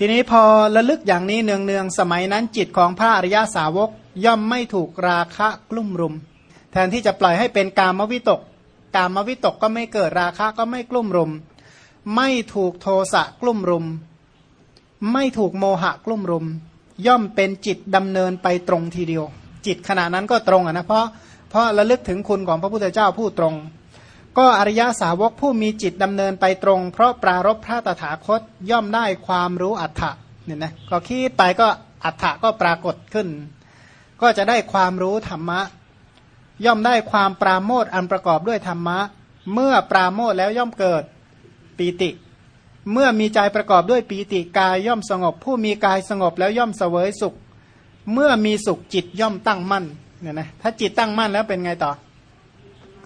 ทีนี้พอระลึกอย่างนี้เนืองๆสมัยนั้นจิตของพระอริยาสาวกย่อมไม่ถูกราคะกลุ่มรุม แทนที่จะปล่อยให้เป็นกามวิตก กามวิตกก็ไม่เกิดราคะก็ไม่กลุ่มรุม ไม่ถูกโทสะกลุ่มรุม ไม่ถูกโมหะกลุ่มรุม ย่อมเป็นจิตดำเนินไปตรงทีเดียว จิตขณะนั้นก็ตรงอะนะเพราะเพราะระลึกถึงคุณของพระพุทธเจ้าผู้ตรง ก็อริยสาวกผู้มีจิตดำเนินไปตรง เพราะปรารบพระตถาคตย่อมได้ความรู้อัฏฐะเนี่ยนะก็คิดไปก็อัฏฐะก็ปรากฏขึ้น ก็จะได้ความรู้ธรรมะ ย่อมได้ความปราโมทอันประกอบด้วยธรรมะ เมื่อปราโมทแล้วย่อมเกิดปีติ เมื่อมีใจประกอบด้วยปีติกายย่อมสงบ ผู้มีกายสงบแล้วย่อมเสวยสุข เมื่อมีสุขจิตย่อมตั้งมั่นเนี่ยนะถ้าจิตตั้งมั่นแล้วเป็นไงต่อ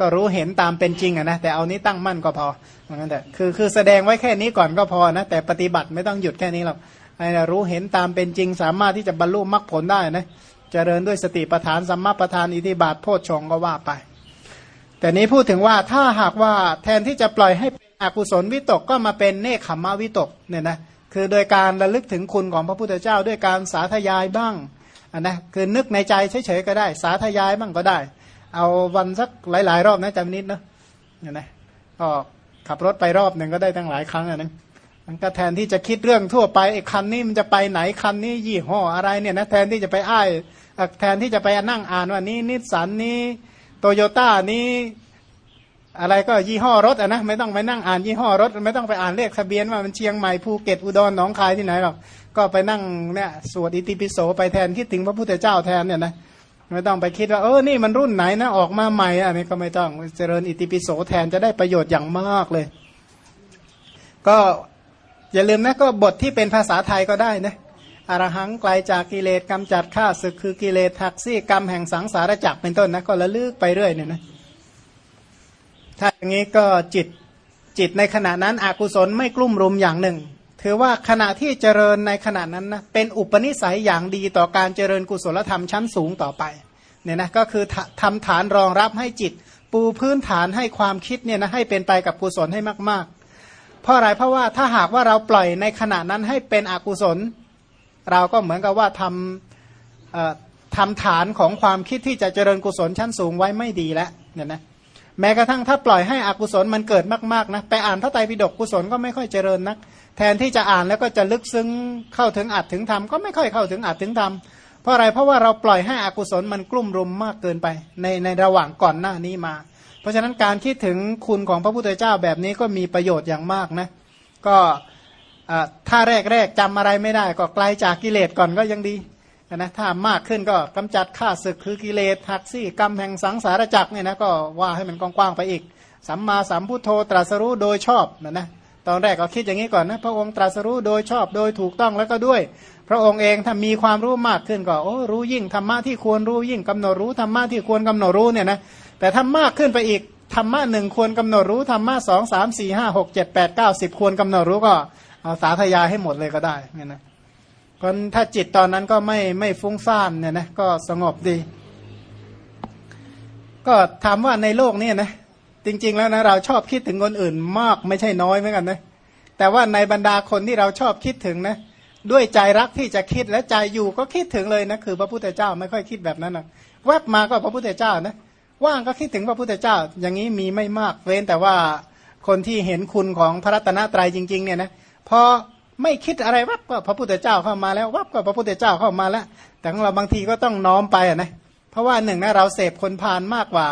ก็รู้เห็นตามเป็นจริงอะนะแต่เอานี้ตั้งมั่นก็พอเหมือนกันแต่คือคือแสดงไว้แค่นี้ก่อนก็พอนะแต่ปฏิบัติไม่ต้องหยุดแค่นี้หรอกไอ้รู้เห็นตามเป็นจริง สามารถที่จะบรรลุมรรคผลได้นะเจริญด้วยสติปัฏฐานสัมมาปัฏฐานอิทิบาทโพชฌงก็ว่าไป แต่นี้พูดถึงว่าถ้าหากว่าแทนที่จะปล่อยให้เป็นอกุศลวิตกก็มาเป็นเนคขมวิตกเนี่ยนะคือโดยการระลึกถึงคุณของพระพุทธเจ้าด้วยการสาธยายบ้างอันนะคือนึกในใจเฉยๆก็ได้ สาธยายบ้างก็ได้ เอาวันสักหลาย ๆ รอบนะจำนิดเนาะเนี่ยนะก็ขับรถไปรอบหนึ่งก็ได้ตั้งหลายครั้งอะนะมันก็แทนที่จะคิดเรื่องทั่วไปไอ้คันนี้มันจะไปไหนคันนี้ยี่ห้ออะไรเนี่ยนะแทนที่จะไปอ้ายแทนที่จะไปนั่งอ่านว่านี้นิสสันนี้โตโยต้านี้อะไรก็ยี่ห้อรถอะนะไม่ต้องไปนั่งอ่านยี่ห้อรถ ไม่ต้องไปอ่านเลขทะเบียนว่ามันเชียงใหม่ภูเก็ตอุดรหนองคายที่ไหนหรอกก็ไปนั่งเนี่ยสวดอิติปิโสไปแทนคิดถึงพระพุทธเจ้าแทนเนี่ยนะ ไม่ต้องไปคิดว่าเออนี่มันรุ่นไหนนะออกมาใหม่อันนี้ก็ไม่ต้องเจริญอิติปิโสแทนจะได้ประโยชน์อย่างมากเลย ก็อย่าลืมนะก็บทที่เป็นภาษาไทยก็ได้นะอรหังไกลจากกิเลสกำจัดข้าศึกคือกิเลสทักซี่กรรมแห่งสังสารจักเป็นต้นนะก็ระลึกไปเรื่อยเนี่ยนะถ้าอย่างนี้ก็จิตจิตในขณะนั้นอกุศลไม่กลุ่มรุมอย่างหนึ่ง ถือว่าขณะที่เจริญในขณะนั้นนะเป็นอุปนิสัยอย่างดีต่อการเจริญกุศลธรรมชั้นสูงต่อไปเนี่ยนะก็คือทำฐานรองรับให้จิต ปูพื้นฐานให้ความคิดเนี่ยนะให้เป็นไปกับกุศลให้มาก ๆ เพราะอะไรเพราะว่าถ้าหากว่าเราปล่อยในขณะนั้นให้เป็นอกุศล เราก็เหมือนกับว่าทำทำฐานของความคิดที่จะเจริญกุศลชั้นสูงไว้ไม่ดีแล้วเนี่ยนะแม้กระทั่งถ้าปล่อยให้อกุศลมันเกิดมากๆนะไปอ่านพระไตรปิฎกกุศลก็ไม่ค่อยเจริญนัก แทนที่จะอ่านแล้วก็จะลึกซึ้งเข้าถึงอัดถึงธรรมก็ไม่ค่อยเข้าถึงอัดถึงธรรมเพราะอะไรเพราะว่าเราปล่อยให้อกุศลมันกลุ่มรุมมากเกินไป ในในระหว่างก่อนหน้านี้มา เพราะฉะนั้นการคิดถึงคุณของพระพุทธเจ้าแบบนี้ก็มีประโยชน์อย่างมากนะก็ถ้าแรกๆจำอะไรไม่ได้ก็ไกลาจากกิเลสก่อนก็ยังดีนะถ้ามากขึ้นก็กำจัดข้าศึกคือกิเลสหักซี่กรรมแห่งสังสารจักรเนี่ยนะก็ว่าให้มันกว้างๆไปอีก สัมมาสัมพุทโธตรัสรู้โดยชอบนะนะ ตอนแรกก็คิดอย่างนี้ก่อนนะ พระองค์ตรัสรู้โดยชอบโดยถูกต้องแล้วก็ด้วย พระองค์เองถ้ามีความรู้มากขึ้นก็โอ้รู้ยิ่งธรรมะที่ควรรู้ยิ่งกำหนดรู้ธรรมะที่ควรกำหนดรู้เนี่ยนะแต่ถ้ามากขึ้นไปอีกธรรมะหนึ่งควรกำหนดรู้ธรรมะสองสามสี่ห้าหกเจ็ดแปดเก้าสิบควรกำหนดรู้ก็เอาสาธยายให้หมดเลยก็ได้เนี่ยนะคนถ้าจิตตอนนั้นก็ไม่ไม่ฟุ้งซ่านเนี่ยนะก็สงบดี ก็ถามว่าในโลกนี้นะ จริง ๆ แล้วนะเราชอบคิดถึงคนอื่นมากไม่ใช่น้อยเหมือนกันนะแต่ว่าในบรรดาคนที่เราชอบคิดถึงนะด้วยใจรักที่จะคิดและใจอยู่ก็คิดถึงเลยนะคือพระพุทธเจ้าไม่ค่อยคิดแบบนั้นนะแวบมาก็พระพุทธเจ้านะว่างก็คิดถึงพระพุทธเจ้า อย่างนี้มีไม่มากเว้นแต่ว่าคนที่เห็นคุณของพระรัตนตรัยจริง ๆ เนี่ยนะพอไม่คิดอะไรวับก็พระพุทธเจ้าเข้ามาแล้ววับก็พระพุทธเจ้าเข้ามาแล้ว แต่ของเราบางทีก็ต้องน้อมไปอะนะเพราะว่าหนึ่งนะเราเสพคนพาลมากกว่า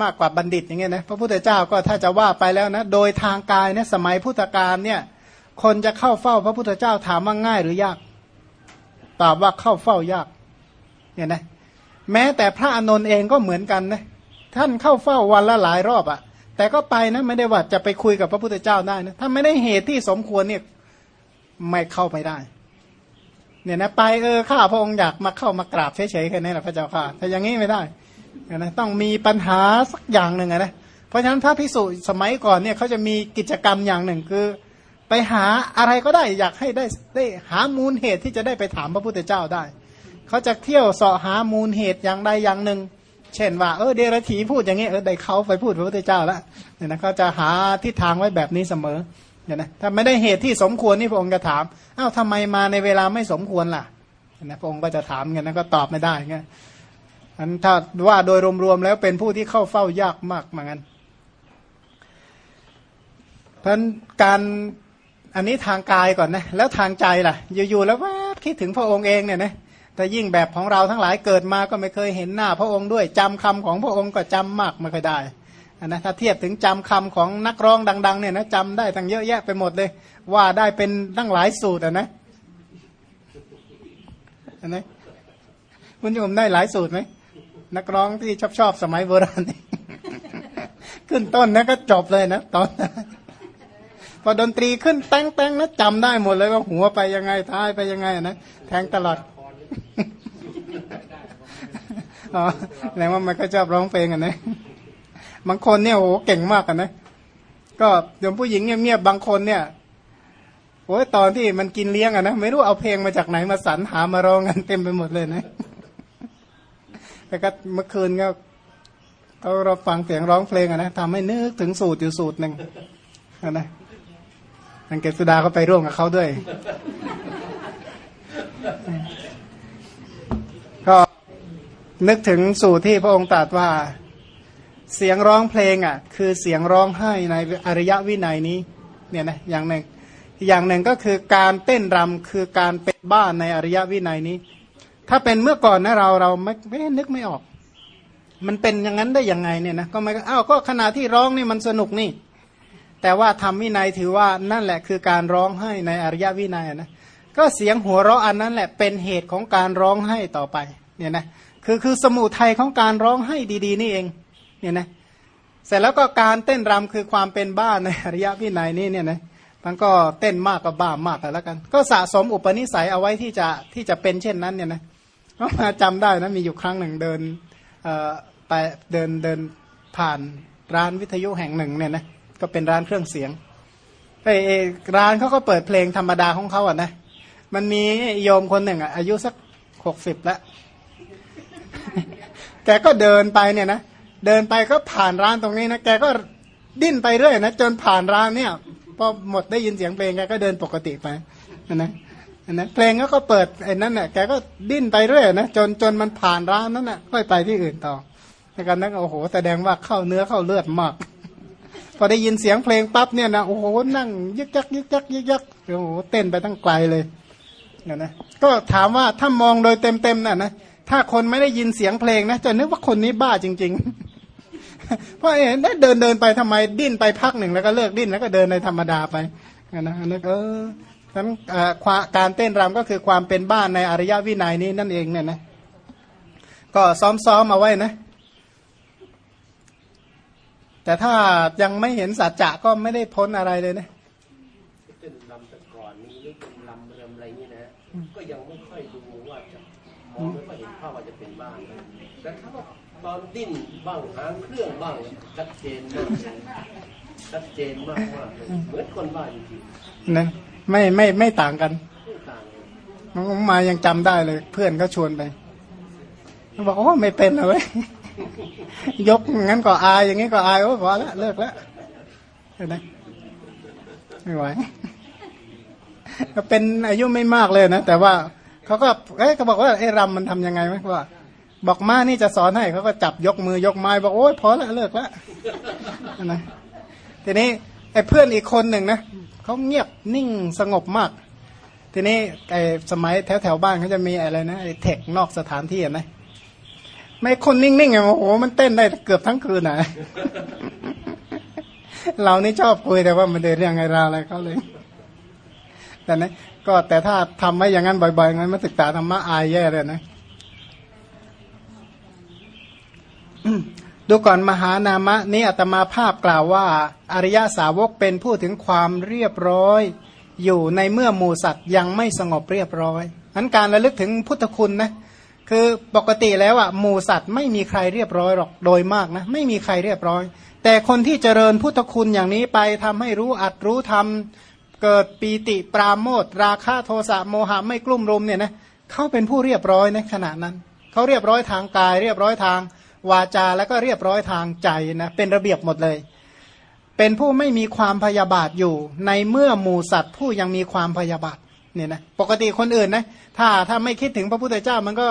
มากกว่าบัณฑิตอย่างเงี้ยนะพระพุทธเจ้าก็ถ้าจะว่าไปแล้วนะโดยทางกายเนี่ยสมัยพุทธกาลเนี่ยคนจะเข้าเฝ้าพระพุทธเจ้าถามว่าง่ายหรือยาก ตอบว่าเข้าเฝ้ายากเนี่ยนะแม้แต่พระอนนท์เองก็เหมือนกันนะท่านเข้าเฝ้าวันละหลายรอบอะ่ะ แต่ก็ไปนะไม่ได้ว่าจะไปคุยกับพระพุทธเจ้าได้นะถ้าไม่ได้เหตุที่สมควรเนี่ยไม่เข้าไปได้เนี่ยนะไปเออข้าพระองค์อยากมาเข้ามากราบเฉยๆแค่นี้แหละพระเจ้าค่ะถ้าอย่างนี้ไม่ได้ นะต้องมีปัญหาสักอย่างหนึ่งนะเพราะฉะนั้นพระพิสุสมัยก่อนเนี่ยเขาจะมีกิจกรรมอย่างหนึ่งคือ ไปหาอะไรก็ได้อยากให้ได้ได้หามูลเหตุที่จะได้ไปถามพระพุทธเจ้าได้เขาจะเที่ยวเสาะหามูลเหตุอย่างใดอย่างหนึ่ง เช่นว่าเออเดรธีพูดอย่างนี้เออได้เขาไปพูดพระพุทธเจ้าแล้วเนี่ยนะเขาจะหาทิศทางไว้แบบนี้เสมอเนี่ยนะถ้าไม่ได้เหตุที่สมควรนี่พระองค์จะถามอ้าวทำไมมาในเวลาไม่สมควรล่ะนะพระองค์ก็จะถามกันนั้นก็ตอบไม่ได้ไง อันถ้าว่าโดยรวมๆแล้วเป็นผู้ที่เข้าเฝ้ายากมากเหมือนกันเพราะการอันนี้ทางกายก่อนนะ แล้วทางใจล่ะ อยู่ๆแล้วว่าคิดถึงพระองค์เองเนี่ยนะแต่ยิ่งแบบของเราทั้งหลายเกิดมาก็ไม่เคยเห็นหน้าพระองค์ด้วยจำคำของพระองค์ก็จำมากไม่เคยได้อันนะถ้าเทียบถึงจำคำของนักร้องดัง ๆ เนี่ยนะจำได้ทั้งเยอะแยะไปหมดเลย ว่าได้เป็นตั้งหลายสูตรอะนะอันนะคุณโยมได้หลายสูตรไหม นักร้องที่ชอบชอบสมัยโบราณขึ้นต้นนะก็จบเลยนะตอนพอดนตรีขึ้นแต้งแต้งนะจำได้หมดเลยว่าหัวไปยังไงท้ายไปยังไงนะแทงตลอดอ๋อแสดงว่ามันก็ชอบร้องเพลงอะนะบางคนเนี่ยโอ้เก่งมากอะนะก็โยมผู้หญิงเงียบๆบางคนเนี่ยโอ้ยตอนที่มันกินเลี้ยงอะนะไม่รู้เอาเพลงมาจากไหนมาสรรหามาร้องกันเต็มไปหมดเลยนะ แต่ก็เมื่อคืนก็เขาเราฟังเสียงร้องเพลงอะนะทำให้นึกถึงสูตรอยู่สูตรหนึ่งนะทางเกษดาก็ไปร่วมกับเขาด้วย ก็นึกถึงสูตรที่พระองค์ตรัสว่า เสียงร้องเพลงอะ คือเสียงร้องไห้ในอริยวินัยนี้ เนี่ยนะอย่างหนึ่ง อย่างหนึ่งก็คือการเต้นรำคือการเป็นบ้านในอริยวินัยนี้ ถ้าเป็นเมื่อก่อนนะเราเราไม่ไม่นึกไม่ออก มันเป็นอย่างนั้นได้ยังไงเนี่ยนะก็ไม่อ้าวก็ขณะที่ร้องนี่มันสนุกนี่ แต่ว่าทำวินัยถือว่านั่นแหละคือการร้องไห้ในอริยวินัยนะก็เสียงหัวเราะอันนั้นแหละเป็นเหตุของการร้องไห้ต่อไปเนี่ยนะคือคือสมุทัยของการร้องไห้ดีๆ นี่เองเนี่ยนะเสร็จแล้วก็การเต้นรำคือความเป็นบ้าในอริยวินัยนี้เนี่ยนะมันก็เต้นมากกับบ้ามากแล้วกัน ก็สะสมอุปนิสัยเอาไว้ที่จะที่จะเป็นเช่นนั้นเนี่ยนะ มาจำได้นะมีอยู่ครั้งหนึ่งเดินไปเดินเดินผ่านร้านวิทยุแห่งหนึ่งเนี่ยนะก็เป็นร้านเครื่องเสียงไอ้ร้านเขาก็เปิดเพลงธรรมดาของเขาอะนะมันมีโยมคนหนึ่งอะอายุสักหกสิบแล้วแกก็เดินไปเนี่ยนะเดินไปก็ผ่านร้านตรงนี้นะแกก็ดิ้นไปเรื่อยนะจนผ่านร้านเนี่ยพอหมดได้ยินเสียงเพลงแกก็เดินปกติไปนะ นะเพลงก็เปิดไอ้นั่นแหะแกก็ดิ้นไปเรื่อยนะจนจนมันผ่านร้านนั้นน่ะค่อยไปที่อื่นต่อในการนั้นโอ้โหแสดงว่าเข้าเนื้อเข้าเลือดมาก พอได้ยินเสียงเพลงปั๊บเนี่ยนะโอ้โหนั่งยึกยักยึกยักยึกยักโอ้โหเต้นไปตั้งไกลเลยเนี่ยนะก็ถามว่าถ้ามองโดยเต็มเต็มน่ะนะถ้าคนไม่ได้ยินเสียงเพลงนะจะนึกว่าคนนี้บ้าจริง ๆ เพราะเห็นได้เดินเดินไปทำไมดิ้นไปพักหนึ่งแล้วก็เลิกดิ้นแล้วก็เดินในธรรมดาไปนะนันเออ ทั้งการเต้นรำก็คือความเป็นบ้านในอริยวินัยนี้นั่นเองเนี่ยนะก็ซ้อมๆเอาไว้นะ แต่ถ้ายังไม่เห็นสัจจะก็ไม่ได้พ้นอะไรเลยนะเต้นลำแต่ก่อนนี้หรือเป็นลำเริมอะไรนี่นะก็ยังไม่ค่อยดูว่าจะมองไม่ค่อยเห็นภาพว่าจะเป็นบ้านแต่ถ้าว่าตอนดิ้นบ้างหางเครื่องบ้างชัดเจนมากชัดเจนมากว่าเหมือนคนบ้านจริงๆนะ ไม่ไม่ไม่ต่างกันไม่ต่างมายังจำได้เลย เพื่อนก็ชวนไปบอกโอ้ไม่เป็นเลยยกงั้นก็อายอย่างนี้ก็อายโอ้พอแล้วเลิกแล้วเห็นไหมไม่ไหวก็เป็นอายุไม่มากเลยนะแต่ว่าเขาก็เอ้ก็บอกว่าไอ้รำมันทํำยังไงไหมว่า บอกมานี่จะสอนให้เขาก็จับยกมือยกไม้บอกโอ้ยพอแล้วเลิกแล้วนะทีนี้ไอ้เพื่อนอีกคนหนึ่งนะ เขาเงียบนิ่งสงบมาก ทีนี้ไอ้สมัยแถวแถวบ้านเขาจะมีอะไรนะไอ้เทคนอกสถานที่นะไม่คนนิ่งๆอย่างโอ้โหมันเต้นได้เกือบทั้งคืนอะเรานี่ชอบคุยแต่ว่ามันเดินเรื่องไงราอะไรเขาเลย แต่นะก็แต่ถ้าทำไม่อย่างนั้นบ่อยๆงั้นมาศึกษาธรรมะอายแย่เลยนะ ดูก่อนมหานามะนี้อาตมาภาพกล่าวว่า อริยาสาวกเป็นผู้ถึงความเรียบร้อย อยู่ในเมื่อหมู่สัตว์ยังไม่สงบเรียบร้อยนั้นการระลึกถึงพุทธคุณนะคือปกติแล้วอะหมูสัตว์ไม่มีใครเรียบร้อยหรอกโดยมากนะไม่มีใครเรียบร้อย แต่คนที่เจริญพุทธคุณอย่างนี้ไปทำให้รู้อัดรู้ทำเกิดปีติปราโมทราคะโทสะโมหะไม่กลุ่มรุมเนี่ยนะเขาเป็นผู้เรียบร้อยในขณะนั้นเขาเรียบร้อยทางกาย เรียบร้อยทาง วาจาแล้วก็เรียบร้อยทางใจนะเป็นระเบียบหมดเลย เป็นผู้ไม่มีความพยาบาทอยู่ ในเมื่อหมูสัตว์ผู้ยังมีความพยาบาทเนี่ยนะปกติคนอื่นนะถ้าถ้าไม่คิดถึงพระพุทธเจ้ามันก็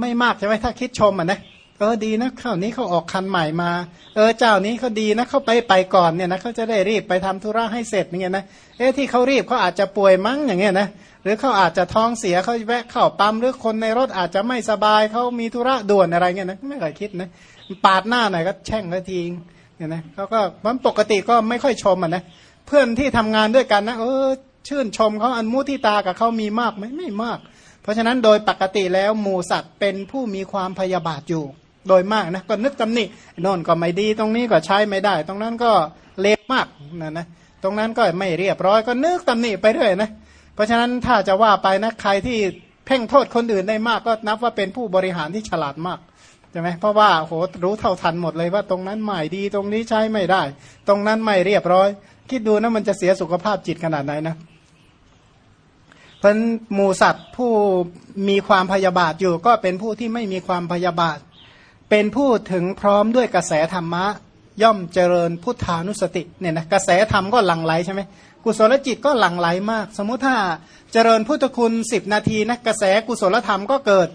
ไม่มากใช่ไหมถ้าคิดชมอะนะเออดีนะข้าวนี้เขาออกคันใหม่มา เออเจ้านี้เขาดีนะเขาไปไปก่อนเนี่ยนะเขาจะได้รีบไปทำธุระให้เสร็จอย่างเงี้ยนะเอ๊ะที่เขารีบเขาอาจจะป่วยมั้งอย่างเงี้ยนะ รือเขาอาจจะท้องเสียเขาแวะเข้าปั๊มหรือคนในรถอาจจะไม่สบายเขามีธุระด่วนอะไรเงี้ยนะไม่เคยคิดนะปาดหน้าหน่อยก็แช่งก็ทิ้งเนี่ยนะเขาก็มันปกติก็ไม่ค่อยชมอะนะเพื่อนที่ทำงานด้วยกันนะเออชื่นชมเขาอันมุทิตากับเขามีมากไหมไม่มาก เพราะฉะนั้นโดยปกติแล้วหมูสัตว์เป็นผู้มีความพยาบาทอยู่ โดยมากนะก็นึกตำหนิโน่นก็ไม่ดีตรงนี้ก็ใช้ไม่ได้ ตรงนั้นก็เลวมากนะนะตรงนั้นก็ไม่เรียบร้อยก็นึกตำหนิไปเรื่อยนะ เพราะฉะนั้นถ้าจะว่าไปนะใครที่เพ่งโทษคนอื่นได้มากก็นับว่าเป็นผู้บริหารที่ฉลาดมากใช่ไหมเพราะว่าโหรู้เท่าทันหมดเลยว่าตรงนั้นไม่ดีตรงนี้ใช้ไม่ได้ ตรงนั้นไม่เรียบร้อย คิดดูนะมันจะเสียสุขภาพจิตขนาดไหนนะเพราะหมูสัตว์ผู้มีความพยาบาทอยู่ก็เป็นผู้ที่ไม่มีความพยาบาท เป็นผู้ถึงพร้อมด้วยกระแสธรรมะ ย่อมเจริญพุทธานุสติเนี่ยนะกระแสธรรมก็หลั่งไหลใช่ไหมกุศลจิตก็หลั่งไหลมาก สมมุติถ้าเจริญพุทธคุณสิบนาทีนะกระแสกุศลธรรมก็เกิด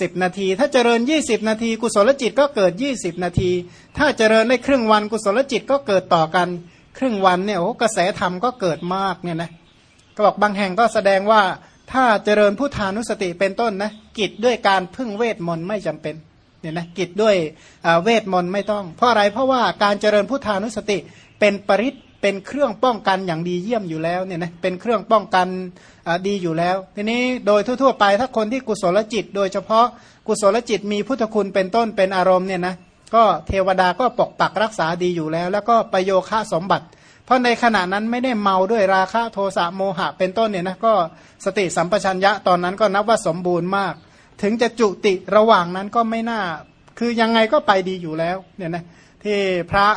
สิบนาที ถ้าเจริญยี่สิบนาที กุศลจิตก็เกิดยี่สิบนาที ถ้าเจริญได้ครึ่งวันกุศลจิตก็เกิดต่อกัน ครึ่งวันเนี่ยโอ้กระแสธรรมก็เกิดมากเนี่ยนะก็บอกบางแห่งก็แสดงว่าถ้าเจริญพุทธานุสติเป็นต้นนะกิจด้วยการพึ่งเวทมนต์ไม่จำเป็น เนี่ยนะกิจด้วยเวทมนต์ไม่ต้อง เพราะอะไรเพราะว่าการเจริญพุทธานุสติเป็นปริศเป็นเครื่องป้องกันอย่างดีเยี่ยมอยู่แล้วเนี่ยนะเป็นเครื่องป้องกันดีอยู่แล้ว ทีนี้โดยทั่ว ๆ ไปถ้าคนที่กุศลจิต โดยเฉพาะกุศลจิตมีพุทธคุณเป็นต้นเป็นอารมณ์เนี่ยนะก็เทวดาก็ปกปักรักษาดีอยู่แล้ว แล้วก็ประโยคะสมบัติ เพราะในขณะนั้นไม่ได้เมาด้วยราคะโทสะโมหะเป็นต้นเนี่ยนะก็สติสัมปชัญญะตอนนั้นก็นับว่าสมบูรณ์มาก ถึงจะจุติระหว่างนั้นก็ไม่น่า คือยังไงก็ไปดีอยู่แล้วเนี่ยนะที่พระ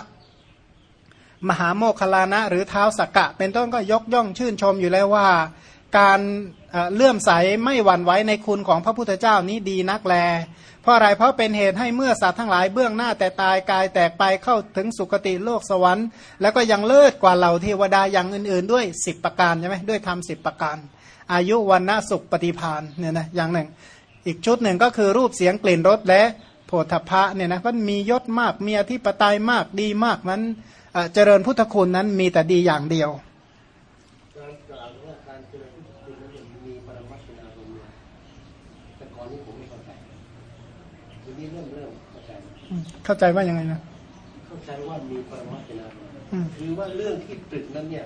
มหาโมคคลานะ หรือเท้าสักกะ เป็นต้นก็ยกย่องชื่นชมอยู่แล้วว่า การเลื่อมใสไม่หวั่นไหวในคุณของพระพุทธเจ้านี้ดีนักแล เพราะอะไรเพราะเป็นเหตุให้เมื่อสัตว์ทั้งหลายเบื้องหน้าแต่ตายกายแตกไปเข้าถึงสุคติโลกสวรรค์ แล้วก็ยังเลิศกว่าเหล่าเทวดาอย่างอื่น ๆ ด้วยสิบประการใช่ไหมด้วยธรรมสิบประการ อายุวันนะสุขปฏิพานเนี่ยนะอย่างหนึ่ง อีกชุดหนึ่งก็คือรูปเสียงกลิ่นรสและโผฏฐะเนี่ยนะก็มียศมากมีอธิปไตยมากดีมากนั้นเจริญพุทธคุณนั้นมีแต่ดีอย่างเดียวการกล่าวว่าการเจริญพุทธคุณนั้นมีปรมัตถนารมณ์แต่ก่อนนี้ผมไม่เข้าใจทีนี้เริ่มเริ่มเข้าใจเข้าใจว่ายังไงนะเข้าใจว่ามีปรมัตถนารมณ์คือว่าเรื่องที่ตรึกนั้นเนี่ย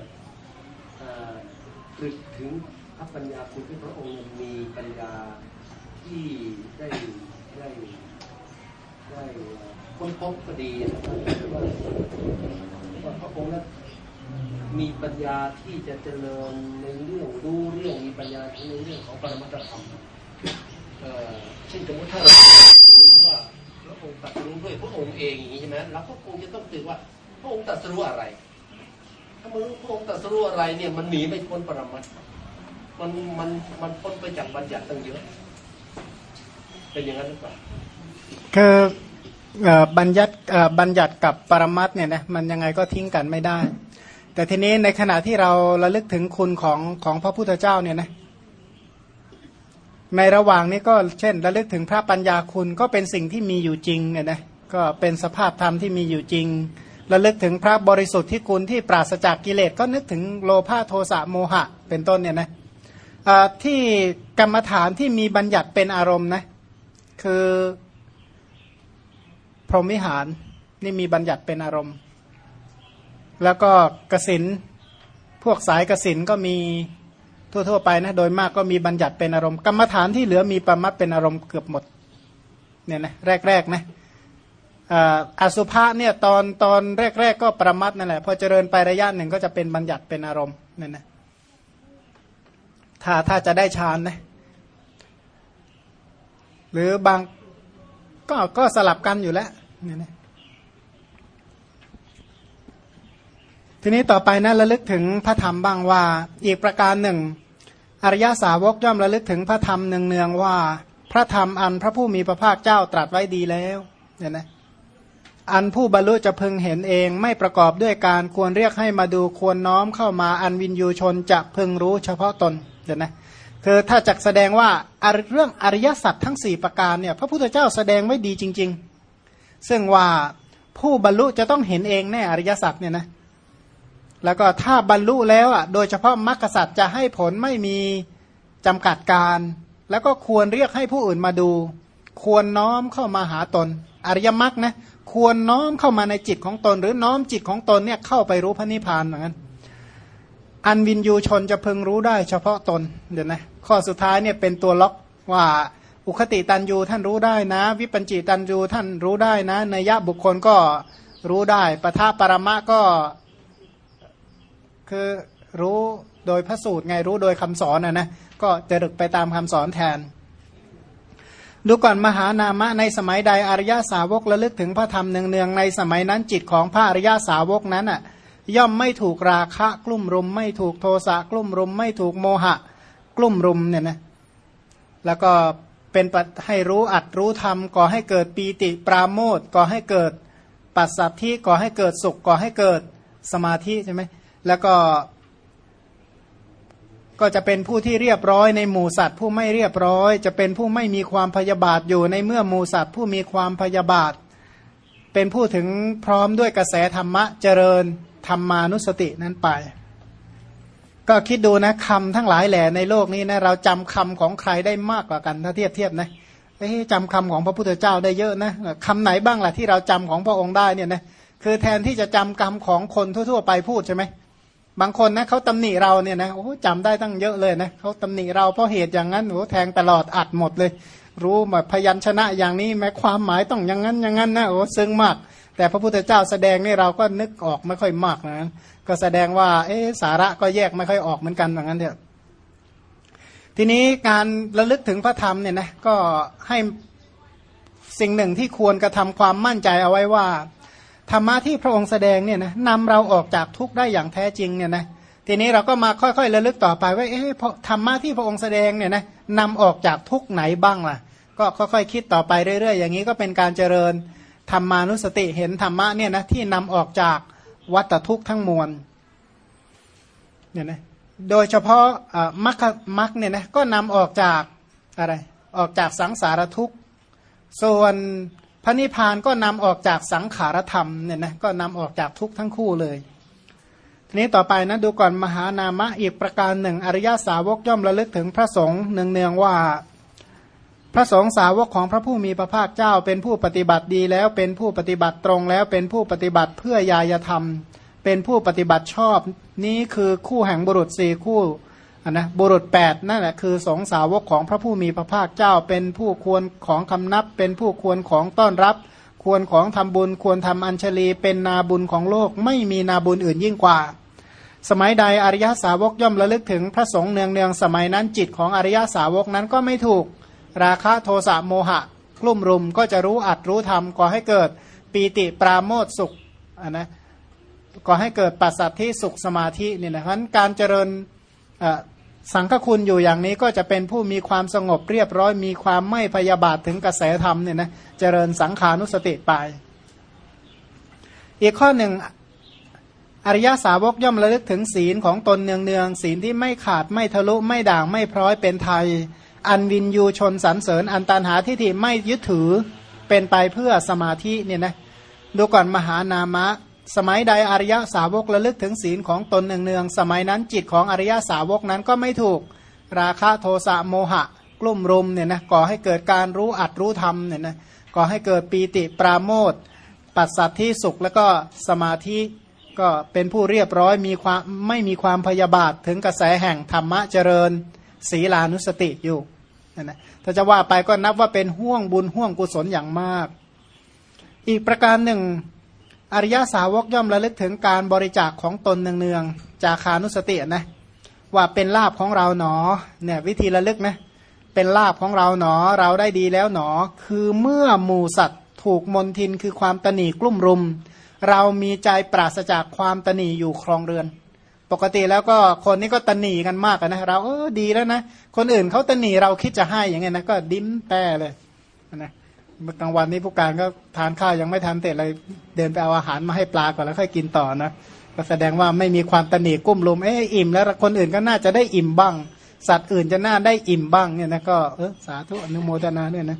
ตรึกถึงพระปัญญาคุณที่พระองค์มีปัญญา ที่ได้ได้ได้ค้นพบพอดีนะครับว่าว่าพระองค์นั้นมีปัญญาที่จะเจริญในเรื่องรู้เรื่องมีปัญญาในเรื่องของปรมัตธรรมเช่นสมมติถ้าเรารู้ว่าพระองค์ตัดรู้ด้วยพระองค์เองอย่างนี้ใช่ไหมเราก็คงจะต้องตือว่าพระองค์ตัดรู้อะไร ถ้ามันรู้พระองค์ตัดรู้อะไรเนี่ยมันหนีไม่พ้นปรมัตมันมันมันพ้นไปจากบัญญัติตั้งเยอะ เป็นอย่างนั้นหรือเปล่าคือบัญญัติบัญญัติกับปรมัตเนี่ยนะมันยังไงก็ทิ้งกันไม่ได้ แต่ทีนี้ในขณะที่เราระลึกถึงคุณของของพระพุทธเจ้าเนี่ยนะในระหว่างนี้ก็เช่น ระลึกถึงพระปัญญาคุณก็เป็นสิ่งที่มีอยู่จริงเนี่ยนะก็เป็นสภาพธรรมที่มีอยู่จริง ระลึกถึงพระบริสุทธิ์ที่คุณที่ปราศจากกิเลสก็นึกถึงโลภะโทสะโมหะ เป็นต้นเนี่ยนะที่กรรมฐานที่มีบัญญัติเป็นอารมณ์นะ คือพรหมิหารนี่มีบัญญัติเป็นอารมณ์ แล้วก็กสินพวกสายกสินก็มีทั่วๆไปนะโดยมากก็มีบัญญัติเป็นอารมณ์กรรมฐานที่เหลือมีประมัดเป็นอารมณ์เกือบหมดเนี่ยนะแรกๆนะอสุภะเนี่ยตอนตอนแรก ๆ ก็ประมัดนั่นแหละพอเจริญไประยะหนึ่งก็จะเป็นบัญญัติเป็นอารมณ์เนี่ยนะถ้าถ้าจะได้ฌานนะ หรือบางก็ก็สลับกันอยู่แล้วเนี่ยนะทีนี้ต่อไปนะระลึกถึงพระธรรมบ้างว่า อีกประการหนึ่ง อริยสาวกย่อมระลึกถึงพระธรรมเนืองๆว่า พระธรรมอันพระผู้มีพระภาคเจ้าตรัสไว้ดีแล้วเนี่ยนะอันผู้บรรลุจะพึงเห็นเองไม่ประกอบด้วยการควรเรียกให้มาดูควรน้อมเข้ามาอันวินยูชนจะพึงรู้เฉพาะตนเดี๋ยนะ คือถ้าจักแสดงว่าเรื่องอริยสัจทั้ง 4 ประการเนี่ยพระพุทธเจ้าแสดงไว้ดีจริง ๆ ซึ่งว่าผู้บรรลุจะต้องเห็นเองแน่อริยสัจเนี่ยนะแล้วก็ถ้าบรรลุแล้วอะโดยเฉพาะมรรคสัจจะให้ผลไม่มีจำกัดการ แล้วก็ควรเรียกให้ผู้อื่นมาดู ควรน้อมเข้ามาหาตน อริยมรรคนะควรน้อมเข้ามาในจิตของตน หรือน้อมจิตของตนเนี่ยเข้าไปรู้พระนิพพานเหมือนกันอันวินยูชนจะพึงรู้ได้เฉพาะตนเดี๋ยวนะ ข้อสุดท้ายเนี่ยเป็นตัวล็อกว่าอุคติตันยูท่านรู้ได้นะ วิปัญจิตันยูท่านรู้ได้นะในยะบุคคลก็รู้ได้ปทาปรมะก็ คือรู้โดยพระสูตรไงรู้โดยคำสอนนะนะก็จะรึกไปตามคำสอนแทน ดูก่อนมหานามะในสมัยใดอริยาสาวกระลึกถึงพระธรรมเนืองๆในสมัยนั้นจิตของพระอริยาสาวกนั้นอะย่อมไม่ถูกราคะกลุ่มรุม ไม่ถูกโทสะกลุ่มรุม ไม่ถูกโมหะ กลุ่มรุมเนี่ยนะแล้วก็เป็นให้รู้อัดรู้ธรรมก่อให้เกิดปีติปราโมทก่อให้เกิดปัสสัทธิก่อให้เกิดสุขก่อให้เกิดสมาธิใช่ไหมแล้วก็ ก็จะเป็นผู้ที่เรียบร้อยในหมู่สัตว์ ผู้ไม่เรียบร้อย จะเป็นผู้ไม่มีความพยาบาทอยู่ในเมื่อหมู่สัตว์ ผู้มีความพยาบาท เป็นผู้ถึงพร้อมด้วยกระแสธรรมะเจริญธรรมานุสตินั้นไป ก็คิดดูนะคำทั้งหลายแหล่ในโลกนี้นะเราจำคำของใครได้มากกว่ากันถ้าเทียบเทียบนะจำคำของพระพุทธเจ้าได้เยอะนะคำไหนบ้างล่ะที่เราจำของพระองค์ได้เนี่ยนะคือแทนที่จะจำคำของคนทั่ว ๆ ไปพูดใช่ไหมบางคนนะเขาตำหนิเราเนี่ยนะโอ้จำได้ตั้งเยอะเลยนะเขาตำหนิเราเพราะเหตุอย่างนั้นโอ้แทงตลอดอัดหมดเลย รู้แบบพยัญชนะอย่างนี้แม้ความหมายต้องอย่างนั้นอย่างนั้นนะโอ้ซึ้งมาก แต่พระพุทธเจ้าแสดงนี่เราก็นึกออกไม่ค่อยมากนะก็แสดงว่า เอสาระก็แยกไม่ค่อยออกเหมือนกันอย่างนั้นเถอะทีนี้การระลึกถึงพระธรรมเนี่ยนะก็ให้สิ่งหนึ่งที่ควรกระทำความมั่นใจเอาไว้ว่าธรรมะที่พระองค์แสดงเนี่ยนะนำเราออกจากทุกข์ได้อย่างแท้จริงเนี่ยนะทีนี้เราก็มาค่อยๆระลึกต่อไปว่าเอ๊ะธรรมะที่พระองค์แสดงเนี่ยนะนำออกจากทุกข์ไหนบ้างล่ะ ก็ค่อยๆคิดต่อไปเรื่อย ๆ อย่างนี้ก็เป็นการเจริญ ธรรมานุสติเห็นธรรมะเนี่ยนะที่นำออกจากวัตทุกข์ทั้งมวลเนี่ยนะโดยเฉพาะมรรคมรรคเนี่ยนะก็นำออกจากอะไรออกจากสังสารทุกข์ ส่วนพระนิพพานก็นำออกจากสังขารธรรมเนี่ยนะก็นำออกจากทุกข์ทั้งคู่เลย ทีนี้ต่อไปนะดูก่อนมหานามะอีกประการหนึ่ง อริยาสาวกย่อมระลึกถึงพระสงฆ์เนืองๆว่า พระสงฆ์สาวกของพระผู้มีพระภาคเจ้า เป็นผู้ปฏิบัติดีแล้วเป็นผู้ปฏิบัติตรงแล้วเป็นผู้ปฏิบัติเพื่อยายธรรม เป็นผู้ปฏิบัติชอบ นี้คือคู่แห่งบุรุษสี่คู่นะบุรุษ8นั่นแหละคือสงสาวกของพระผู้มีพระภาคเจ้า เป็นผู้ควรของคำนับ เป็นผู้ควรของต้อนรับ ควรของทำบุญ ควรทำอัญชลี เป็นนาบุญของโลกไม่มีนาบุญอื่นยิ่งกว่า สมัยใดอริยสาวกย่อมระลึกถึงพระสงฆ์เนืองเนืองสมัยนั้นจิตของอริยสาวกนั้นก็ไม่ถูก ราคะโทสะโมหะ กลุ่มรุมก็จะรู้อัดรู้ธรรมก่อให้เกิดปีติปราโมทสุขนนะก่อให้เกิดปัสสัทธิสุขสมาธิเนี่ยนะครับการเจริญสังฆคุณอยู่อย่างนี้ก็จะเป็นผู้มีความสงบเรียบร้อย มีความไม่พยาบาทถึงกระแสธรรมเนี่ยนะเจริญสังขานุสติไป อีกข้อหนึ่งอริยสาวกย่อมระลึกถึงศีลของตนเนืองเนืองศีลที่ไม่ขาดไม่ทะลุไม่ด่างไม่พร้อยเป็นไทย อันวินยูชนสรรเสริญ อันตันหาทิฏฐิไม่ยึดถือเป็นไปเพื่อสมาธิเนี่ยนะดูก่อนมหานามะ สมัยใดอริยสาวกระลึกถึงศีลของตนเนืองๆสมัยนั้นจิตของอริยสาวกนั้นก็ไม่ถูกราคะโทสะโมหะ กลุ่มรุมเนี่ยนะก่อให้เกิดการรู้อัดรู้ธรรมเนี่ยนะก่อให้เกิดปีติปราโมทปัสสัตที่สุขแล้วก็สมาธิก็เป็นผู้เรียบร้อยมีความไม่มีความพยาบาทถึงกระแสแห่งธรรมะเจริญ ศีลานุสติอยู่นะถ้าจะว่าไปก็นับว่าเป็นห่วงบุญห่วงกุศลอย่างมาก อีกประการหนึ่ง อริยสาวกย่อมระลึกถึงการบริจาคของตนเนืองๆจากานุสตินะว่าเป็นลาบของเราหนอเนี่ยวิธีระลึกนะเป็นลาบของเราหนอเราได้ดีแล้วหนอ คือเมื่อหมูสัตว์ถูกมนทินคือความตนีกลุ่มรุม เรามีใจปราศจากความตนีอยู่ครองเรือน ปกติแล้วก็คนนี้ก็ตนีกันมากนะเราเออดีแล้วนะคนอื่นเขาตนีเราคิดจะให้อย่างเงี้ยนะก็ดิ้นแป้เลยนะเมื่อกลางวันนี้ผู้การก็ทานข้าวยังไม่ทานเสร็จเลยเดินไปเอาอาหารมาให้ปลาก่อนแล้วค่อยกินต่อนะก็แสดงว่าไม่มีความตนีกุ้มลุมเอ้อิ่มแล้วคนอื่นก็น่าจะได้อิ่มบ้าง สัตว์อื่นจะน่าได้อิ่มบ้างเนี่ยนะก็เออสาธุอนุโมทนาเนี่ยนะ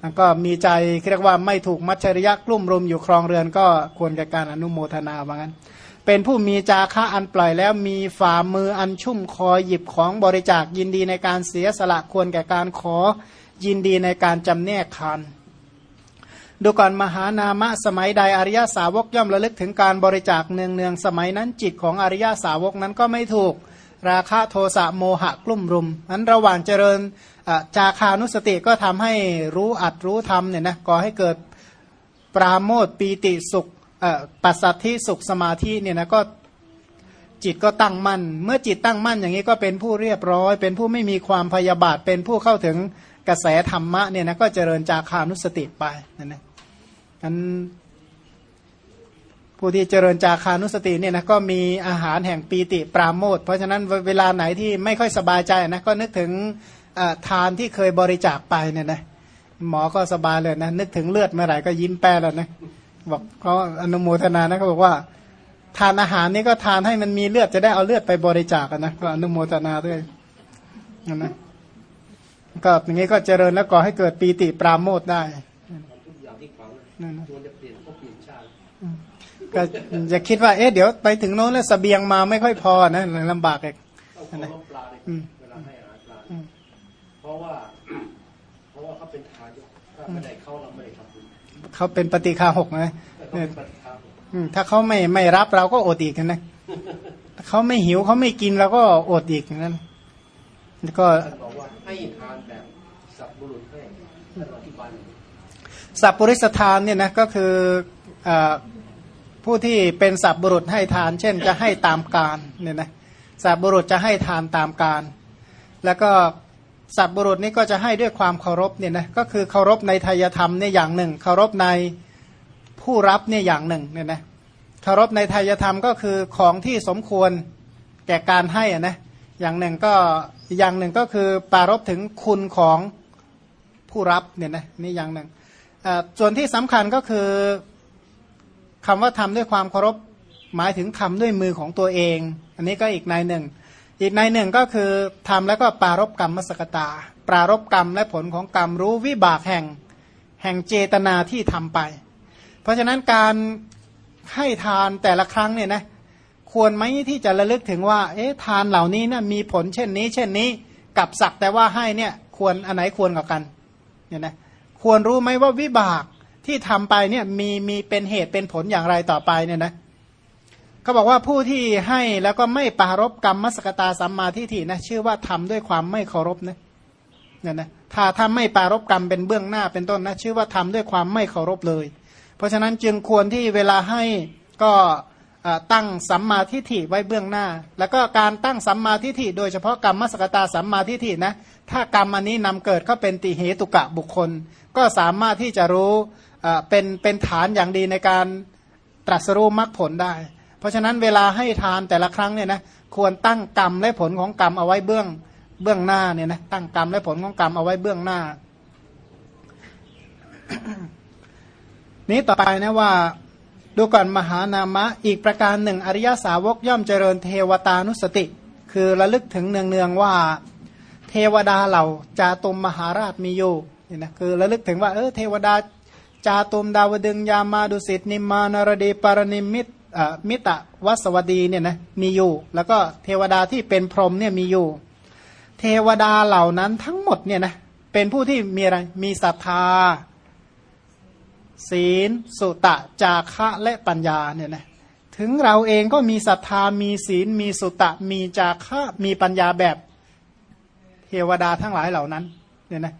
แล้วก็มีใจเรียกว่าไม่ถูกมัจฉริยะกลุ่มรุมอยู่ครองเรือนก็ควรแก่การอนุโมทนาว่างั้น เป็นผู้มีจาคะอันปล่อยแล้วมีฝ่ามืออันชุ่มคอหยิบของบริจาคยินดีในการเสียสละควรแก่การขอยินดีในการจำแนกคานดูก่อนมหานามะสมัยใดอริยสาวกย่อมระลึกถึงการบริจาคเนืองเนืองสมัยนั้นจิตของอริยสาวกนั้นก็ไม่ถูกราคะโทสะโมหะกลุ่มรุมนั้นระหว่างเจริญจาคานุสติก็ทำให้รู้อัดรู้ทำเนี่ยนะก่อให้เกิดปราโมทปีติสุข ปัสสัทธิสุขสมาธิเนี่ยนะก็จิตก็ตั้งมั่น เมื่อจิตตั้งมั่นอย่างนี้ก็เป็นผู้เรียบร้อย เป็นผู้ไม่มีความพยาบาท เป็นผู้เข้าถึงกระแสธรรมะเนี่ยนะก็เจริญจาคานุสติไปนั่นนะอันผู้ที่เจริญจาคานุสติเนี่ยนะก็มีอาหารแห่งปีติปราโมทเพราะฉะนั้นเวลาไหนที่ไม่ค่อยสบายใจนะก็นึกถึงทานที่เคยบริจาคไปเนี่ยนะหมอก็สบายเลยนะนึกถึงเลือดเมื่อไหร่ก็ยิ้มแป้แล้วนะ บอกเขาอนุโมทนานะเขาบอกว่า ทานอาหารนี้ก็ทานให้มันมีเลือดจะได้เอาเลือดไปบริจาคกันนะก็อนุโมทนาด้วยนะนะก็อย่างนี้ก็เจริญแล้วก่อให้เกิดปีติปราโมทได้ทุกอย่างที่ฝังนั่นจะเปลี่ยนก็เปลี่ยนชาติก็จะคิดว่าเอ๊ะเดี๋ยวไปถึงโน้นแล้วสเสบียงมาไม่ค่อยพอนะลำบากเองนะเวลาให้อาหารปลาเพราะว่า เพราะว่าเขาเป็นทายกถ้าไม่ได้เขาเราไม่ได้ทำบุญ เขาเป็นปฏิคาหกนะถ้าเขาไม่ไม่รับเราก็อดอีกนะเขาไม่หิวเขาไม่กินเราก็อดอีกนั้นก็บอกว่าให้ทานแบบสับบุรุษให้อธิบายสัพปริสทานเนี่ยนะก็คือผู้ที่เป็นสัพบุรุษให้ทาน เช่น จะให้ตามการเนี่ยนะสัพบุรุษจะให้ทานตามการ แล้วก็ สัพบุรุษนี้ก็จะให้ด้วยความเคารพเนี่ยนะก็คือเคารพในทายธรรมเนี่ยอย่างหนึ่งเคารพในผู้รับเนี่ยอย่างหนึ่งเนี่ยนะเคารพในทายธรรมก็คือของที่สมควรแก่การให้อะนะอย่างหนึ่งก็อย่างหนึ่งก็คือปารบถึงคุณของผู้รับเนี่ยนะนี่อย่างหนึ่งส่วนที่สำคัญก็คือคำว่าทำด้วยความเคารพหมายถึงทำด้วยมือของตัวเอง อันนี้ก็อีกในหนึ่ง อีกในหนึ่งก็คือทำแล้วก็ปารบกรรมมสกตาปรารบกรรมและผลของกรรมรู้วิบากแห่งแห่งเจตนาที่ทำไป เพราะฉะนั้นการให้ทานแต่ละครั้งเนี่ยนะควรไหมที่จะระลึกถึงว่า เอ๊ะทานเหล่านี้นะมีผลเช่นนี้ เช่นนี้ กับสักแต่ว่าให้เนี่ยควรอันไหนควรกับกันเนี่ยนะควรรู้ไหมว่าวิบากที่ทำไปเนี่ยมีมีเป็นเหตุเป็นผลอย่างไรต่อไปเนี่ยนะเขาบอกว่าผู้ที่ให้แล้วก็ไม่ปารบกรรมมสกตาสัมมาทิฏฐินะชื่อว่าทำด้วยความไม่เคารพนะเนี่ยนะถ้าถ้าไม่ปารบกรรมเป็นเบื้องหน้าเป็นต้นนะชื่อว่าทำด้วยความไม่เคารพเลย เพราะฉะนั้นจึงควรที่เวลาให้ก็ตั้งสัมมาทิฏฐิไว้เบื้องหน้า แล้วก็การตั้งสัมมาทิฏฐิโดยเฉพาะกรรมมสกตาสัมมาทิฏฐินะถ้ากรรมอันนี้นำเกิดก็เป็นติเหตุกะบุคคล ก็สามารถที่จะรู้เป็นเป็นฐานอย่างดีในการตรัสรู้มรรคผลได้ ราะฉะนั้นเวลาให้ทานแต่ละครั้งเนี่ยนะควรตั้งกรรมและผลของกรรมเอาไว้เบื้องเบื้องหน้าเนี่ยนะตั้งกรรมและผลของกรรมเอาไว้เบื้องหน้า นี้ต่อไปนะว่าดูก่อนมหานามะอีกประการหนึ่ง อริยสาวกย่อมเจริญเทวตานุสติ คือระลึกถึงเนืองๆว่า เทวดาเหล่าจาตุมมหาราชมีอยู่เนี่ยนะคือระลึกถึงว่าเออเทวดาจาตุมดาวดึงยามาดุสิตนิมานารดีปารณิมิต มิตะวัสวดีเนี่ยนะมีอยู่ แล้วก็เทวดาที่เป็นพรหมเนี่ยมีอยู่ เทวดาเหล่านั้นทั้งหมดเนี่ยนะเป็นผู้ที่มีอะไรมีศรัทธา ศีล สุตะ จาคะและปัญญาเนี่ยนะถึงเราเองก็มีศรัทธามีศีล มีสุตะ มีจาคะมีปัญญาแบบเทวดาทั้งหลายเหล่านั้นเนี่ยนะ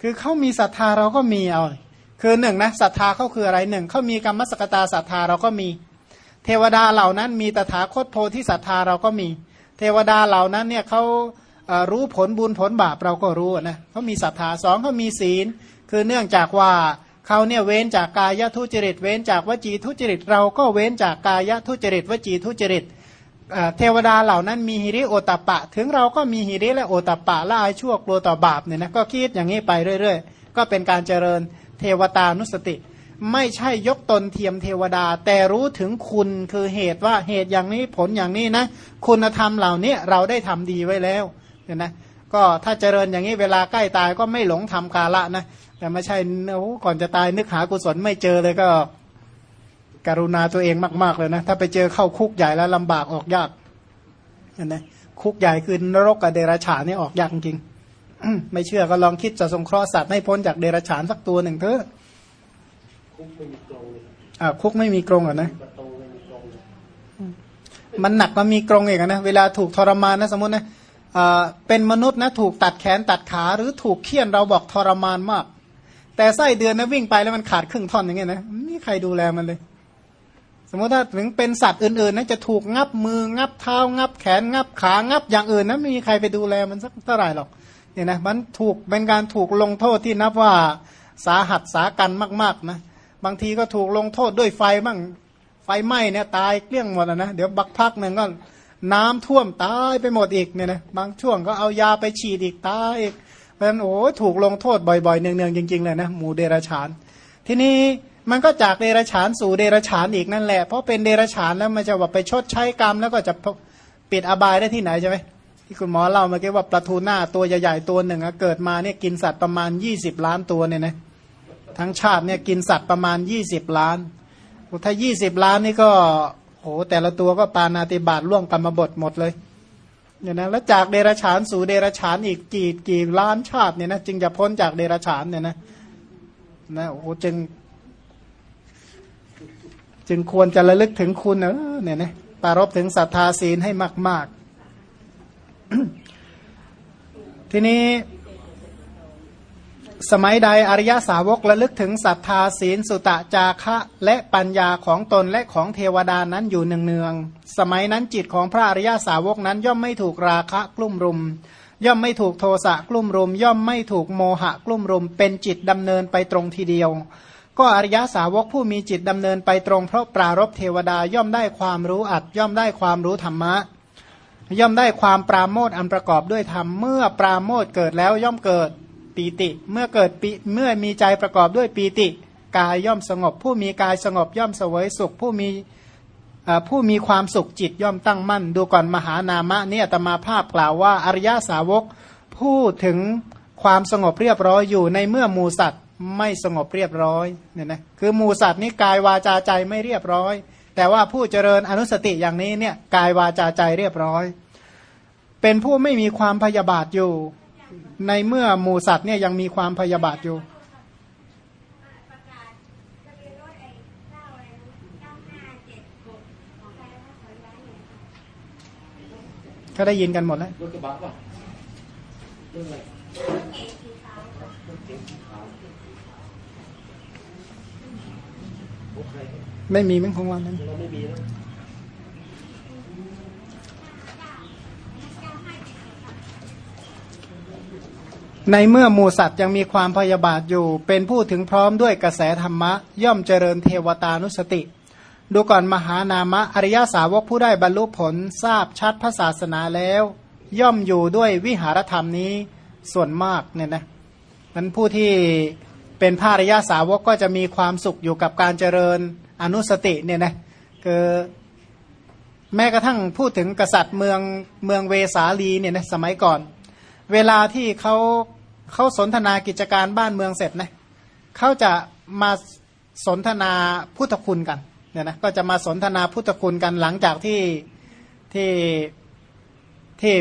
คือเขามีศรัทธาเราก็มีเอา คือหนึ่งนะศรัทธาเขาคืออะไรหนึ่งเขามีกรรมสกตาศรัทธาเราก็มี เทวดาเหล่านั้นมีตถาคตโพธิศรัทธาเราก็มี เทวดาเหล่านั้นเนี่ยเขารู้ผลบุญผลบาปเราก็รู้นะเขามีศรัทธาสองเขามีศีล คือเนื่องจากว่าเขาเนี่ยเว้นจากกายทุจริต เว้นจากวจีทุจริต เราก็เว้นจากกายทุจริต วจีทุจริตเทวดาเหล่านั้นมีหิริโอตปะ ถึงเราก็มีหิริและโอตปะละอายชั่วกลัวต่อบาปเนี่ยนะก็คิดอย่างนี้ไปเรื่อย ๆ ก็เป็นการเจริญเทวตานุสติ ไม่ใช่ยกตนเทียมเทวดา แต่รู้ถึงคุณคือเหตุว่าเหตุอย่างนี้ผลอย่างนี้นะ คุณธรรมเหล่านี้เราได้ทำดีไว้แล้วเห็นไหมก็ถ้าเจริญอย่างนี้เวลาใกล้ตายก็ไม่หลงทำกาละนะแต่ไม่ใช่โอ้ก่อนจะตายนึกหากุศลไม่เจอเลยก็ กรุณาตัวเองมาก ๆ เลยนะ ถ้าไปเจอเข้าคุกใหญ่แล้วลำบากออกยากเห็นไหมคุกใหญ่คือนรกกับเดรัจฉานนี่ออกยากจริงไม่เชื่อก็ลองคิดจะสงเคราะห์สัตว์ให้พ้นจากเดรัจฉานสักตัวหนึ่งเถอะ คุกไม่มีกรงเลยอ่าคุกไม่มีกรงอะนะประตูไม่มีกรงเลยมันหนักมันมีกรงเองอะนะเวลาถูกทรมานนะสมมตินะอ่าเป็นมนุษย์นะถูกตัดแขนตัดขาหรือถูกเคี่ยนเราบอกทรมานมาก แต่ไส้เดือนนะวิ่งไปแล้วมันขาดครึ่งท่อนอย่างเงี้ยนะไม่มีใครดูแลมันเลย สมมติถ้าถึงเป็นสัตว์อื่นๆนะจะถูกงับมืองับเท้างับแขนงับขางับอย่างอื่นนะไม่มีใครไปดูแลมันสักเท่าไหร่หรอกเนี่ยนะมันถูกเป็นการถูกลงโทษที่นับว่าสาหัสสากันมากๆนะ บางทีก็ถูกลงโทษด้วยไฟบ้างไฟไหม้เนี่ยตายเกลี้ยงหมดอะนะเดี๋ยวบักพักหนึ่งก็น้ำท่วมตายไปหมดอีกเนี่ยนะบางช่วงก็เอายาไปฉีดอีกตายอีกเพราะฉะนั้นโอ้ถูกลงโทษบ่อยๆเนืองๆจริงๆเลยนะหมูเดรฉาน ทีนี้มันก็จากเดรฉานสู่เดรฉานอีกนั่นแหละเพราะเป็นเดรฉานแล้วมันจะว่าไปชดใช้กรรมแล้วก็จะปิดอบายได้ที่ไหนใช่ไหมที่คุณหมอเล่าเมื่อกี้ว่าปลาทูน่าตัวใหญ่ๆตัวหนึ่งเกิดมาเนี่ยกินสัตว์ประมาณยี่สิบล้านตัวเนี่ยนะ ทั้งชาติเนี่ยกินสัตว์ประมาณยี่สิบล้าน ถ้ายี่สิบล้านนี่ก็โหแต่ละตัวก็ปานาติบาตล่วงกรรมบทหมดเลยเนี่ยนะแล้วจากเดรัจฉานสู่เดรัจฉานอีกกี่กี่ล้านชาติเนี่ยนะจึงจะพ้นจากเดรัจฉานเนี่ยนะนะโอ้จึง จึงควรจะระลึกถึงคุณเออเนี่ยนะปารบถึงศรัทธาศีลให้มาก ๆ ทีนี้ สมัยใดอริยสาวกระลึกถึงศรัทธาศีลสุตะจาคะ และปัญญาของตนและของเทวดานั้นอยู่เนืองๆสมัยนั้นจิตของพระอริยสาวกนั้นย่อมไม่ถูกราคะกลุ่มรุม ย่อมไม่ถูกโทสะกลุ่มรุม ย่อมไม่ถูกโมหะกลุ่มรุม เป็นจิตดำเนินไปตรงทีเดียว ก็อริยสาวกผู้มีจิตดำเนินไปตรงเพราะปรารบเทวดาย่อมได้ความรู้อัดย่อมได้ความรู้ธรรมะย่อมได้ความปราโมทอันประกอบด้วยธรรมเมื่อปราโมทเกิดแล้วย่อมเกิด ปีติ เมื่อเกิดปีเมื่อมีใจประกอบด้วยปีติ กายย่อมสงบ ผู้มีกายสงบย่อมเสวยสุข ผู้มีผู้มีความสุขจิตย่อมตั้งมั่น ดูก่อนมหานามะนี่อาตมาภาพกล่าวว่าอริยสาวกพูดถึงความสงบเรียบร้อยอยู่ในเมื่อมูสัตว์ไม่สงบเรียบร้อยเนี่ยนะคือมูสัตว์นี่กายวาจาใจไม่เรียบร้อย แต่ว่าผู้เจริญอนุสติอย่างนี้เนี่ยกายวาจาใจเรียบร้อย เป็นผู้ไม่มีความพยาบาทอยู่ ในเมื่อหมูสัตว์เนี่ยยังมีความพยาบาทอยู่ก็ได้ยินกันหมดแล้วไม่มีมั้งของวันนั้น เราไม่มีแล้ว ในเมื่อหมูสัตว์ยังมีความพยาบาทอยู่ เป็นผู้ถึงพร้อมด้วยกระแสธรรมะ ย่อมเจริญเทวตานุสติ ดูก่อนมหานามะอริยสาวกผู้ได้บรรลุผลทราบชัดพระศาสนาแล้ว ย่อมอยู่ด้วยวิหารธรรมนี้ส่วนมากเนี่ยนะนั้นผู้ที่เป็นพระอริยสาวกก็จะมีความสุขอยู่กับการเจริญอนุสติเนี่ยนะคือแม้กระทั่งพูดถึงกษัตริย์เมืองเมืองเวสาลีเนี่ยนะสมัยก่อน เวลาที่เขา เขาสนทนากิจการบ้านเมืองเสร็จนะเขาจะมาสนทนาพุทธคุณกันเนี่ยนะก็จะมาสนทนาพุทธคุณกันหลังจากที่ที่ที่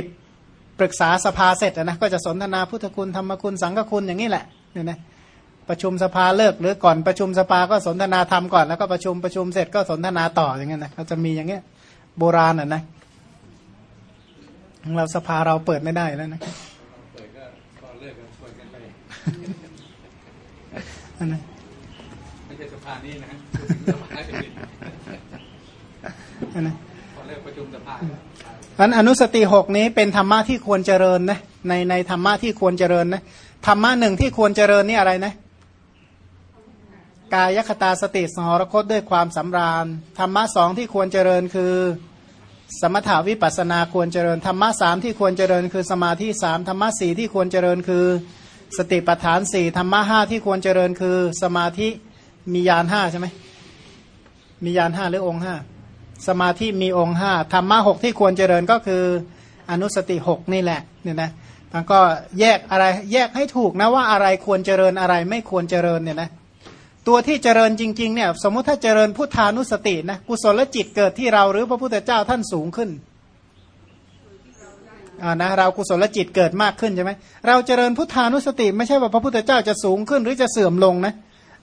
ปรึกษาสภาเสร็จนะก็จะสนทนาพุทธคุณธรรมคุณสังฆคุณอย่างนี้แหละเนี่ยนะประชุมสภาเลิกหรือก่อนประชุมสภาก็สนทนาธรรมก่อนแล้วก็ประชุมประชุมเสร็จก็สนทนาต่ออย่างเงี้ยนะเขาจะมีอย่างเงี้ยโบราณอะนะเราสภาเราเปิดไม่ได้แล้วนะ อันนั้นไม่ใช่สภานี้นะฮะสภาอื่นอันนั้นพอเลิกประชุมสภาอันอนุสติหกนี้เป็นธรรมะที่ควรเจริญนะในในธรรมะที่ควรเจริญนะธรรมะหนึ่งที่ควรเจริญนี่อะไรนะกายคตาสติสหรคตด้วยความสำราญธรรมะสองที่ควรเจริญคือ สมถาวิปัสสนาควรเจริญธรรมะสามที่ควรเจริญคือสมาธิสามธรรมะสี่ที่ควรเจริญคือ สติปัฏฐานสี่ธรรมะห้าที่ควรเจริญคือ สมาธิมียานห้าใช่ไหมมียานห้าหรือองค์ห้าสมาธิมีองค์ห้าธรรมะหกที่ควรเจริญก็คืออนุสติหกนี่แหละเนี่ยนะมันก็แยกอะไรแยกให้ถูกนะว่าอะไรควรเจริญอะไรไม่ควรเจริญเนี่ยนะตัวที่เจริญจริงๆเนี่ยสมมุติถ้าเจริญพุทธานุสตินะกุศลจิตเกิดที่เราหรือพระพุทธเจ้าท่านสูงขึ้น นะเรากุศลจิตเกิดมากขึ้นใช่ไหมเราเจริญพุทธานุสติ ไม่ใช่ว่าพระพุทธเจ้าจะสูงขึ้นหรือจะเสื่อมลงนะ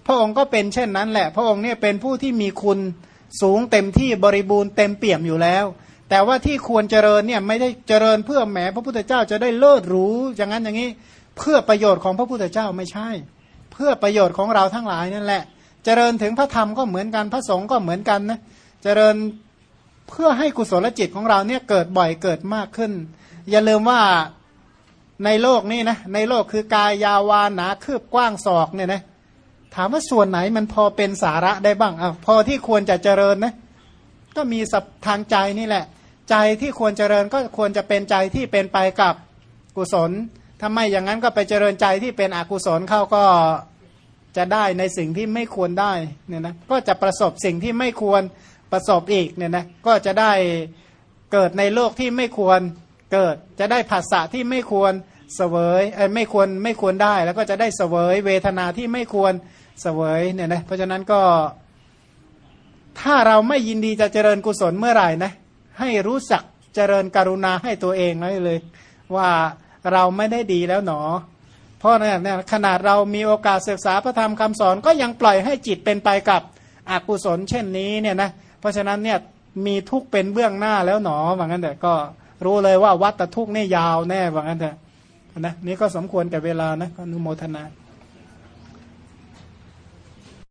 พระองค์ก็เป็นเช่นนั้นแหละ พระองค์เนี่ยเป็นผู้ที่มีคุณสูงเต็มที่บริบูรณ์เต็มเปี่ยมอยู่แล้ว แต่ว่าที่ควรเจริญเนี่ยไม่ได้เจริญเพื่อแหมพระพุทธเจ้าจะได้เลิศรู้อย่างนั้นอย่างนี้เพื่อประโยชน์ของพระพุทธเจ้าไม่ใช่ เพื่อประโยชน์ของเราทั้งหลายนั่นแหละ เจริญถึงพระธรรมก็เหมือนกันพระสงฆ์ก็เหมือนกันนะเจริญเพื่อให้กุศลจิตของเราเนี่ยเกิดบ่อยเกิดมากขึ้น อย่าลืมว่าในโลกนี้นะ ในโลกคือกายยาวาหนาคืบกว้างศอกเนี่ยนะถามว่าส่วนไหนมันพอเป็นสาระได้บ้างอะพอที่ควรจะเจริญนะก็มีสับทางใจนี่แหละ ใจที่ควรเจริญก็ควรจะเป็นใจที่เป็นไปกับกุศลถ้าไม่อย่างนั้นก็ไปเจริญใจที่เป็นอกุศลเข้าก็จะได้ในสิ่งที่ไม่ควรได้เนี่ยนะก็จะประสบสิ่งที่ไม่ควรประสบอีกเนี่ยนะก็จะได้เกิดในโลกที่ไม่ควร เกิดจะได้ภาษาที่ไม่ควรเสวยไม่ควรไม่ควรได้ แล้วก็จะได้เสวยเวทนาที่ไม่ควรเสวยเนี่ยนะเพราะฉะนั้นก็ถ้าเราไม่ยินดีจะเจริญกุศลเมื่อไหร่นะให้รู้จักเจริญกรุณาให้ตัวเองไว้เลย ว่าเราไม่ได้ดีแล้วหนอ เพราะเนี่ยขนาดเรามีโอกาสศึกษาพระธรรมคำสอนก็ยังปล่อยให้จิตเป็นไปกับอกุศลเช่นนี้เนี่ยนะเพราะฉะนั้นเนี่ยมีทุกเป็นเบื้องหน้าแล้วหนอว่างั้นแต่ก็ รู้เลยว่าวัตทุกข์นี่ยาวแน่ว่างั้นเถอะนะนี่ก็สมควรกับเวลานะก็อนุโมทนา